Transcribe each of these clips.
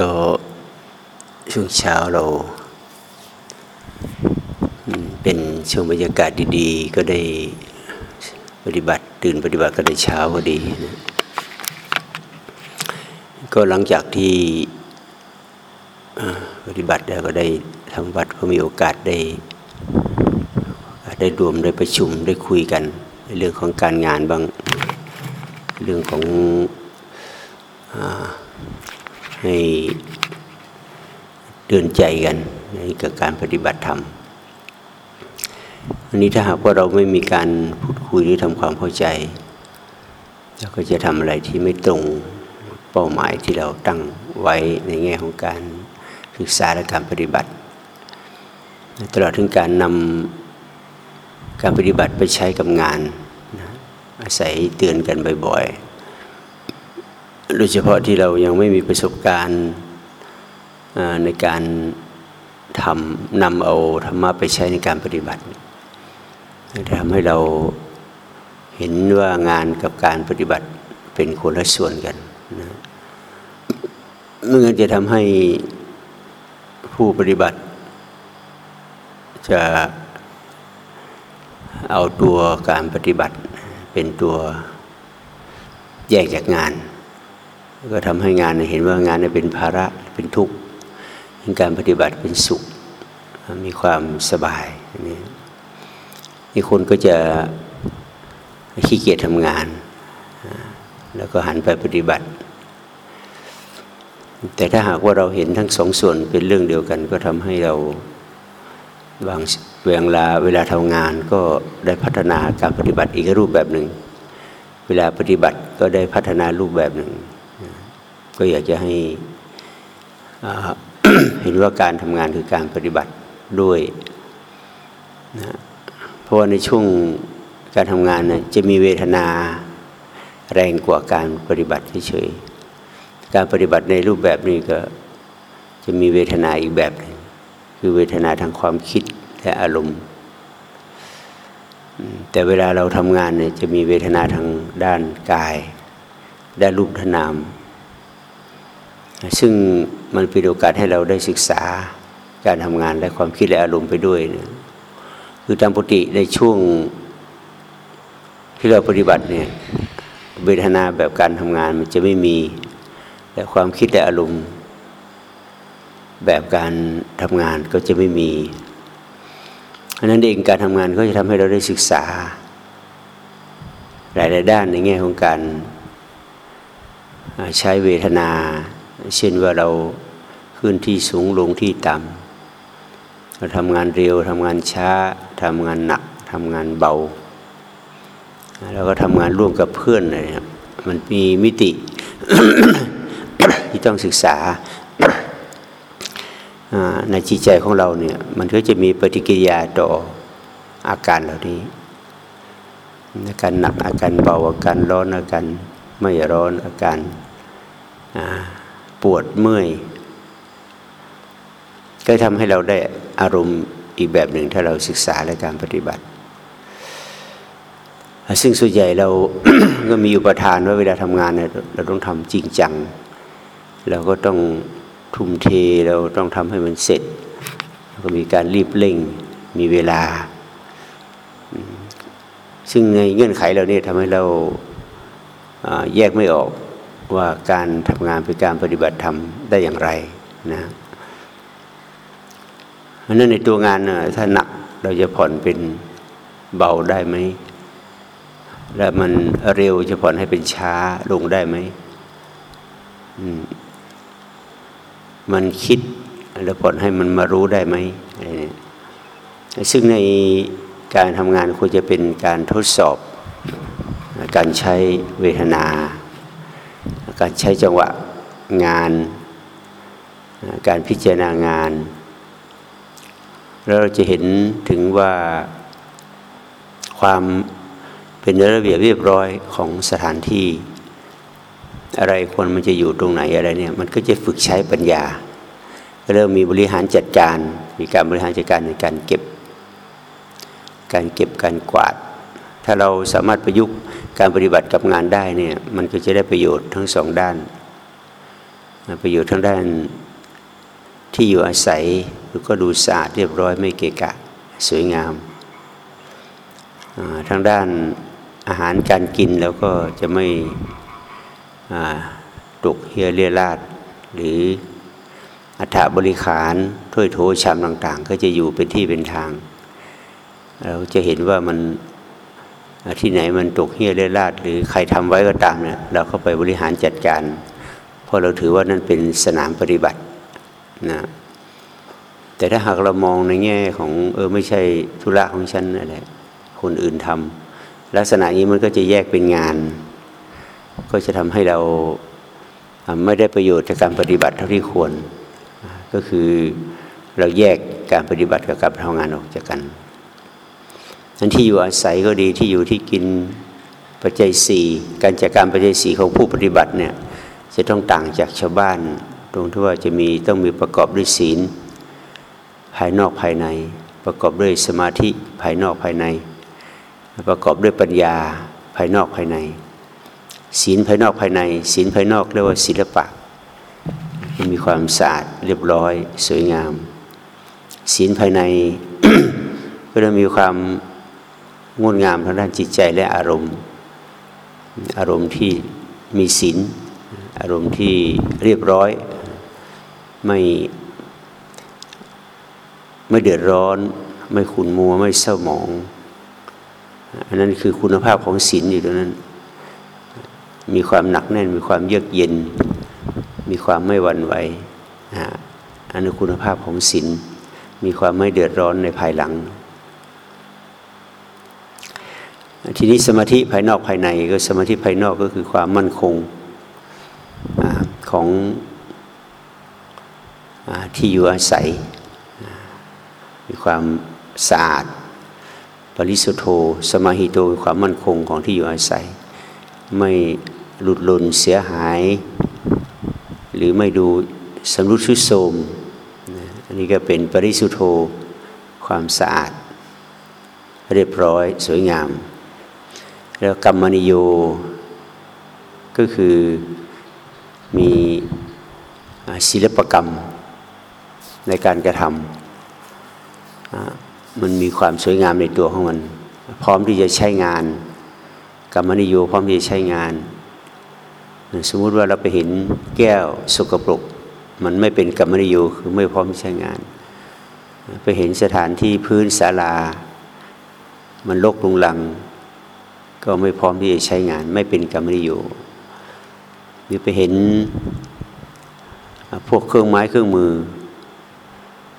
ก็ช่วงเช้าเรา เป็นช่วงบรรยากาศดีๆ ก็ได้ปฏิบัติตื่นปฏิบัติก็ได้เช้าพอดีนะก็หลังจากที่ปฏิบัติแล้วก็ได้ทำวัดก็มีโอกาสได้ ได้รวมได้ประชุมได้คุยกัน ในเรื่องของการงานบาง เรื่องของอให้เตือนใจกันในกับการปฏิบัติธรรมอันนี้ถ้าหากว่าเราไม่มีการพูดคุยหรือทำความเข้าใจเราก็จะทำอะไรที่ไม่ตรงเป้าหมายที่เราตั้งไว้ในแง่ของการศึกษาและการปฏิบัติ ตลอดถึงการนำการปฏิบัติไปใช้กับงาน อาศัยเตือนกันบ่อยๆ โดยเฉพาะที่เรายังไม่มีประสบการณ์ในการทำนำเอาธรรมะไปใช้ในการปฏิบัติทำให้เราเห็นว่างานกับการปฏิบัติเป็นคนละส่วนกันนะเมื่อจะทำให้ผู้ปฏิบัติ จะเอาตัวการปฏิบัติ เป็นตัวแยกจากงาน ก็ทำให้งานเห็นว่างานเป็นภาระเป็นทุกข์การปฏิบัติเป็นสุข มีความสบายนี่นี่คนก็จะขี้เกียจทำงาน แล้วก็หันไปปฏิบัติ แต่ถ้าหากว่าเราเห็นทั้งสองส่วนเป็นเรื่องเดียวกัน ก็ทำให้เราบาง เวลาเวลาทำงานก็ได้พัฒนาการปฏิบัติอีกรูปแบบหนึ่ง เวลาปฏิบัติก็ได้พัฒนารูปแบบหนึ่ง ก็อยากจะให้เห็นว่าการทำงานคือการปฏิบัติด้วยนะเพราะว่าในช่วงการทำงานนะจะมีเวทนาแรงกว่าการปฏิบัติเฉยๆการปฏิบัติในรูปแบบนี้ก็จะมีเวทนาอีกแบบหนึ่งคือเวทนาทางความคิด และอารมณ์ แต่เวลาเราทำงานเนี่ยจะมีเวทนาทางด้านกายด้านรูปนาม ซึ่งมันเป็นโอกาสให้เราได้ศึกษาการทำงานและความคิดและอารมณ์ไปด้วยนะคือตามปกติในช่วงที่เราปฏิบัติเนี่ยเวทนาแบบการทำงานมันจะไม่มีแต่ความคิดและอารมณ์แบบการทำงานก็จะไม่มี อันนั้นเองการทำงานก็จะทำให้เราได้ศึกษา หลายๆด้านในแง่ของการใช้เวทนา เช่นว่าเราขึ้นที่สูงลงที่ต่ำเราทำงานเร็วทำงานช้าทำงานหนักทำงานเบา แล้วก็ทำงานร่วมกับเพื่อนอะไรมันมีมิติที่ต้องศึกษา ในจิตใจของเราเนี่ย มันก็จะมีปฏิกิริยาต่ออาการเหล่านี้อาการหนักอาการเบาอาการร้อนอาการไม่ร้อนอาการปวดเมื่อย ก็ทำให้เราได้อารมณ์อีกแบบหนึ่งถ้าเราศึกษาและการปฏิบัติ ซึ่งส่วนใหญ่เราก็มีอุปทานว่าเวลาทำงานเนี่ยเราต้องทำจริงจัง เราก็ต้อง ทุ่มเทเราต้องทำให้มันเสร็จ ก็มีการรีบเร่งมีเวลา ซึ่งในเงื่อนไขเราเนี่ยทำให้เราแยกไม่ออกว่าการทำงานเป็นการปฏิบัติธรรมได้อย่างไรนะเพราะนั้นในตัวงานถ้าหนักเราจะผ่อนเป็นเบาได้ไหม และมันเร็วจะผ่อนให้เป็นช้าลงได้ไหม มันคิดแล้วผ่อนให้มันมารู้ได้ไหมซึ่งในการทำงานควรจะเป็นการทดสอบ การใช้เวทนา การใช้จังหวะงาน การพิจารณางาน แล้วเราจะเห็นถึงว่าความเป็นระเบียบเรียบร้อยของสถานที่ อะไรคนมันจะอยู่ตรงไหนอะไรเนี่ยมันก็จะฝึกใช้ปัญญา เริ่มมีบริหารจัดการ มีการบริหารจัดการในการเก็บ การเก็บการกวาด ถ้าเราสามารถประยุกต์การปฏิบัติกับงานได้เนี่ยมันก็จะได้ประโยชน์ทั้งสองด้าน ประโยชน์ทั้งด้านที่อยู่อาศัยแล้วก็ดูสะอาดเรียบร้อยไม่เกะกะสวยงามทางด้านอาหารการกินแล้วก็จะไม่ ตกเฮียเรียราดหรืออัฐบริขารถ้วยโถชามต่าง ๆ ก็จะอยู่เป็นที่เป็นทาง เราจะเห็นว่ามันที่ไหนมันตกเฮียเรียราดหรือใครทำไว้ก็ตามเนี่ยเราเข้าไปบริหารจัดการ เพราะเราถือว่านั่นเป็นสนามปฏิบัตินะแต่ถ้าหากเรามองในแง่ของเออไม่ใช่ธุระของฉันอะไรคนอื่นทำลักษณะนี้มันก็จะแยกเป็นงาน ก็จะทำให้เราไม่ได้ประโยชน์จากการปฏิบัติเท่าที่ควร ก็คือเราแยกการปฏิบัติกับการทำงานออกจากกันนั้นที่อยู่อาศัยก็ดีที่อยู่ที่กินปัจจัยสี่การจัดการปัจจัยสี่ของผู้ปฏิบัติเนี่ยจะต้องต่างจากชาวบ้าน ตรงที่ว่าจะมีต้องมีประกอบด้วยศีล ภายนอกภายใน ประกอบด้วยสมาธิภายนอกภายใน ประกอบด้วยปัญญาภายนอกภายใน ศีลภายนอกภายใน ศีลภายนอกเรียกว่าศิลปะมีความสะอาดเรียบร้อย สวยงาม ศีลภายในก็จะมีความงดงามทางด้านจิตใจและอารมณ์ อารมณ์ที่มีศีลอารมณ์ที่เรียบร้อย ไม่ไม่เดือดร้อน ไม่ขุนมัวไม่เศร้าหมอง อันนั้นคือคุณภาพของศีลอยู่ตรงนั้น มีความหนักแน่น มีความเยือกเย็น มีความไม่หวั่นไหวอันนั้นคุณภาพของศีลมีความไม่เดือดร้อนในภายหลัง ทีนี้สมาธิภายนอกภายในก็สมาธิภายนอกก็คือความมั่นคงอของอที่อยู่อาศัย มีความสะอาดปริสุทโธสมาหิโตความมั่นคงของที่อยู่อาศัย ไม่ หลุดหล่นเสียหาย หรือไม่ดูสำรุดชุดโทมอันนี้ก็เป็นปริสุทโธความสะอาด เรียบร้อยสวยงาม แล้วกรรมนิโยก็คือมีศิลปกรรมในการกระทำมันมีความสวยงามในตัวของมัน พร้อมที่จะใช้งานกรรมนิโยพร้อมที่จะใช้งาน สมมุติว่าเราไปเห็นแก้วสกปรก มันไม่เป็นกรรมนิโยคือไม่พร้อมใช้งาน ไปเห็นสถานที่พื้นศาลา มันลกลุงลัง ก็ไม่พร้อมที่จะใช้งาน ไม่เป็นกรรมนิโยหรือไปเห็นพวกเครื่องไม้เครื่องมือ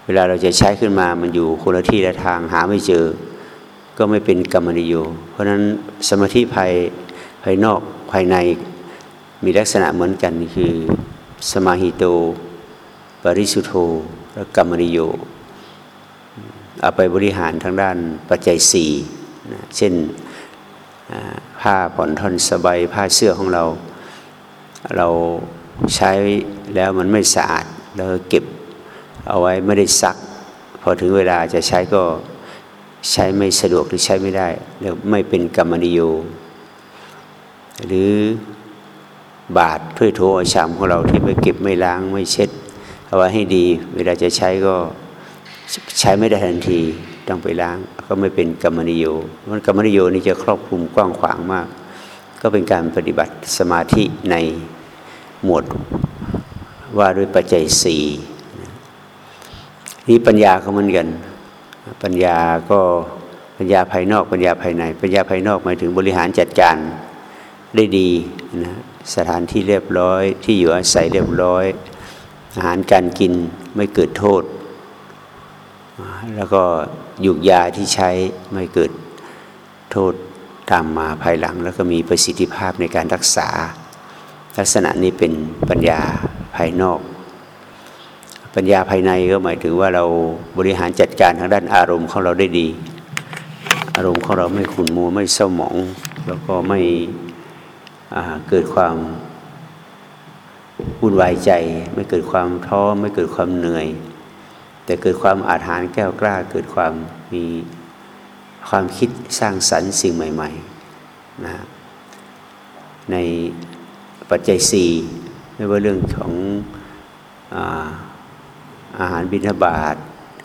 เวลาเราจะใช้ขึ้นมามันอยู่คนละที่ละทางหาไม่เจอ ก็ไม่เป็นกรรมนิโยเพราะฉะนั้นสมาธิภายภายนอกภายใน มีลักษณะเหมือนกันคือ สมาหิโต ปริสุทโธและกรรมนิโยเอาไปบริหารทางด้านปัจจัยสี่นะเช่นผ้าผ่อนทอนสบายผ้าเสื้อของเรา เราใช้แล้วมันไม่สะอาดเราเก็บเอาไว้ไม่ได้ซัก พอถึงเวลาจะใช้ก็ใช้ไม่สะดวกหรือใช้ไม่ได้แล้วไม่เป็นกรรมนิโยหรือ บาทถ้วยโถชามของเราที่ไม่เก็บไม่ล้างไม่เช็ด เอาไว้ให้ดี เวลาจะใช้ก็ใช้ไม่ได้ทันทีต้องไปล้าง ก็ไม่เป็นกรรมนิโยมันกรรมนิโยนี่จะครอบคลุมกว้างขวางมาก ก็เป็นการปฏิบัติสมาธิในหมวดว่าด้วยปัจจัยสี่นี่ปัญญาก็เหมือนกัน ปัญญาก็ปัญญาภายนอก ปัญญาภายใน ปัญญาภายนอกหมายถึงบริหารจัดการ ได้ดีนะสถานที่เรียบร้อยที่อยู่อาศัยเรียบร้อย อาหารการกินไม่เกิดโทษ แล้วก็ยุกยาที่ใช้ไม่เกิดโทษตามมาภายหลัง แล้วก็มีประสิทธิภาพในการรักษา ลักษณะนี้เป็นปัญญาภายนอก ปัญญาภายในก็หมายถึงว่าเราบริหารจัดการทางด้านอารมณ์ของเราได้ดี อารมณ์ของเราไม่ขุ่นมัวไม่เศร้าหมอง แล้วก็ไม่ เกิดความวุ่นวายใจ ไม่เกิดความท้อไม่เกิดความเหนื่อย แต่เกิดความอาถรรพ์แก้วกล้า เกิดความมีความคิดสร้างสรรค์สิ่งใหม่ๆนะในปัจจัยสี่ไม่ว่าเรื่องของอาอาหารบิณฑบาต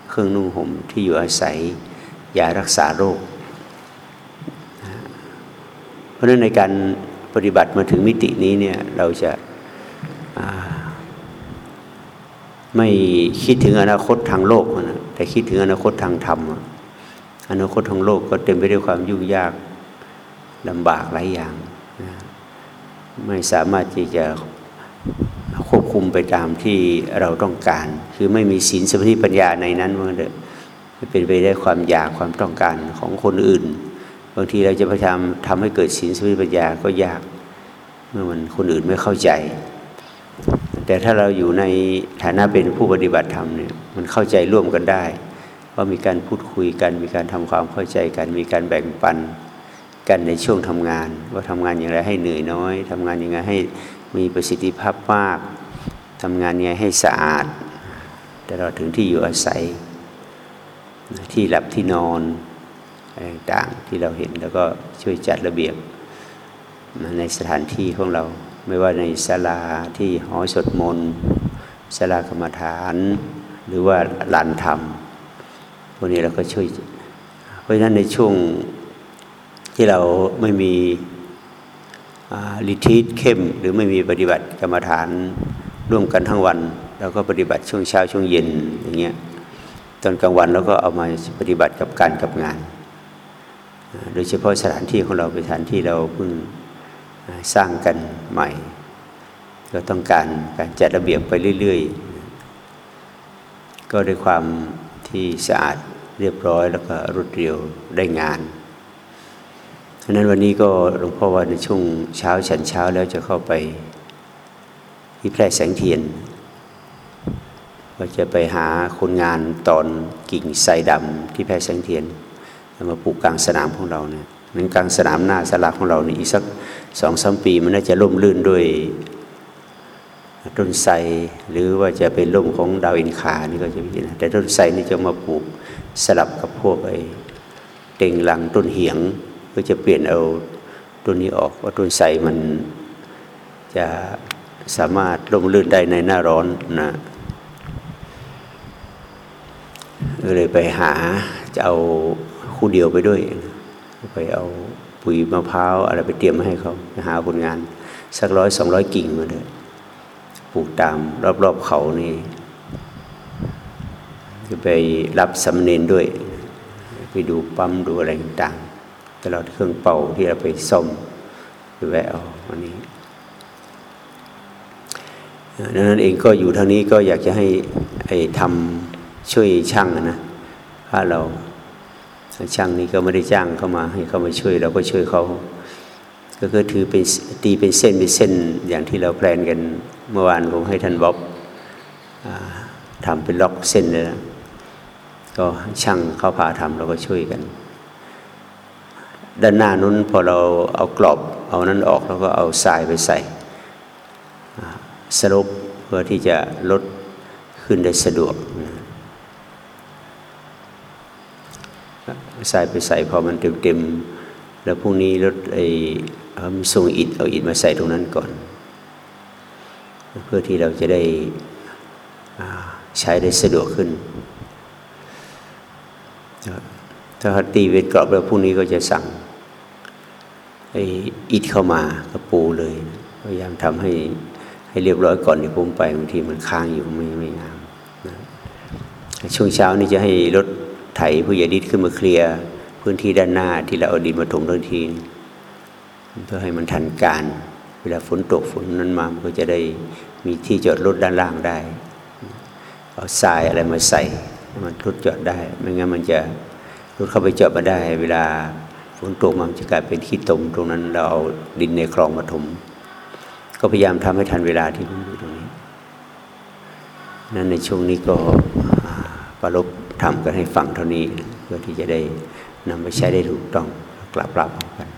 เครื่องนุ่งห่มที่อยู่อาศัยยารักษาโรค เพราะฉะนั้นในการ ปฏิบัติมาถึงมิตินี้เนี่ยเราจะไม่คิดถึงอนาคตทางโลกนะแต่คิดถึงอนาคตทางธรรม อนาคตทางโลกก็เต็มไปด้วยความยุ่งยากลำบากหลายอย่างนะไม่สามารถที่จะควบคุมไปตามที่เราต้องการ คือไม่มีศีลสมาธิปัญญาในนั้นมันเดเป็นไปได้ความอยากความต้องการของคนอื่น บางทีเราจะพยายามทำให้เกิดศีลสมาธิปัญญาก็ยากเมื่อมันคนอื่นไม่เข้าใจ แต่ถ้าเราอยู่ในฐานะเป็นผู้ปฏิบัติธรรมเนี่ยมันเข้าใจร่วมกันได้ว่ามีการพูดคุยกัน มีการทำความเข้าใจกัน มีการแบ่งปันกันในช่วงทำงาน ว่าทำงานอย่างไรให้เหนื่อยน้อยทำงานยังไงให้มีประสิทธิภาพมากทำงานยังไงให้สะอาดแต่เราถึงที่อยู่อาศัย ที่หลับที่นอน ต่างๆที่เราเห็นแล้วก็ช่วยจัดระเบียบในสถานที่ของเรา ไม่ว่าในศาลาที่หอสดมนศาลากรรมฐาน หรือว่าลานธรรมพวกนี้เราก็ช่วย เพราะฉะนั้นในช่วงที่เราไม่มีลิทิตเข้ม หรือไม่มีปฏิบัติกรรมฐานร่วมกันทั้งวันเราก็ปฏิบัติช่วงเช้าช่วงเย็นอย่างเงี้ยตอนกลางวันเราก็เอามาปฏิบัติกับการกับงาน โดยเฉพาะสถานที่ของเราเป็นสถานที่เราเพิ่งสร้างกันใหม่ ก็ต้องการการจัดระเบียบไปเรื่อย ๆ ก็ด้วยความที่สะอาดเรียบร้อยแล้วก็รวดเร็วได้งานฉะนั้นวันนี้ก็หลวงพ่อว่าในช่วงเช้าฉันเช้าแล้วจะเข้าไปที่แพร่แสงเทียนก็จะไปหาคนงานตอนกิ่งไทรดำที่แพร่แสงเทียน มาปลูกกลางสนามของเราเนี่ยนั้นกลางสนามหน้าสลาของเราเนี่อีกสักสองสามปี มันน่าจะร่มรื่นด้วยต้นไทรหรือว่าจะเป็นร่มของดาวอินคานี่ก็จะมีนะแต่ต้นไทรนี่จะมาปลูกสลับกับพวกไอ้เต็งหลังต้นเหียงก็จะเปลี่ยนเอาต้นนี้ออกว่าต้นไทรมันจะสามารถร่มรื่นได้ในหน้าร้อนนะก็เลยไปหาจะเอา คู่เดียวไปด้วย ไปเอาปุ๋ยมะพร้าวอะไรไปเตรียมมาให้เขาหาคนงาน สักร้อยสองร้อยกิ่งมาเลยปลูกตามรอบๆเขานี่จะไปรับสำเนินด้วย ไปดูปั๊มดูอะไรต่างๆตลอดเครื่องเป่าที่เราไปซ่อมไปแวะเอาวันนี้ดังนั้นเองก็อยู่ทางนี้ก็อยากจะให้ไอ้ทำช่วยช่างนะถ้าเรา ช่างนี้ก็ไม่ได้จ้างเข้ามา ให้เขามาช่วยเราก็ช่วยเขา ก็คือถือเป็นตีเป็นเส้นเป็นเส้นอย่างที่เราแพลนกันเมื่อวานผมให้ท่านบ๊อบทำเป็นล็อกเส้นเลยนะก็ช่างเขาพาทำเราก็ช่วยกัน ด้านหน้านู้นพอเราเอากรอบเอานั้นออกแล้วก็เอาทรายไปใส่สรุปเพื่อที่จะลดขึ้นได้สะดวก ใส่ไปใส่พอมันเต็มๆแล้วพรุ่งนี้รถไอ้ส่งอิฐเอาอิฐมาใส่ตรงนั้นก่อน เพื่อที่เราจะได้ใช้ได้สะดวกขึ้น ถ้าตีเวทกรอบแล้วพรุ่งนี้ก็จะสั่งไอ้อิฐเข้ามากระปูเลยพยายามทำให้ให้เรียบร้อยก่อนที่ผมไปบางทีมันค้างอยู่ไม่ไม่งามช่วงเช้านี้จะให้รถ ไถผู้ใหญ่ดิษขึ้นมาเคลียร์พื้นที่ด้านหน้าที่เราเอาดินมาถมทันทีเพื่อให้มันทันการ เวลาฝนตกฝนนั้นมามันก็จะได้มีที่จอดรถด้านล่างได้ เอาทรายอะไรมาใส่มันรถจอดได้ ไม่งั้นมันจะรถเข้าไปจอดมาได้ เวลาฝนตกมันจะกลายเป็นขี้ตม ตรงนั้นเราเอาดินในคลองมาถม ก็พยายามทำให้ทันเวลาที่ผมอยู่ตรงนี้ นั้นในช่วงนี้ก็ประลบ ทำกันให้ฟังเท่านี้เพื่อที่จะได้นำไปใช้ได้ถูกต้องกลับรับกัน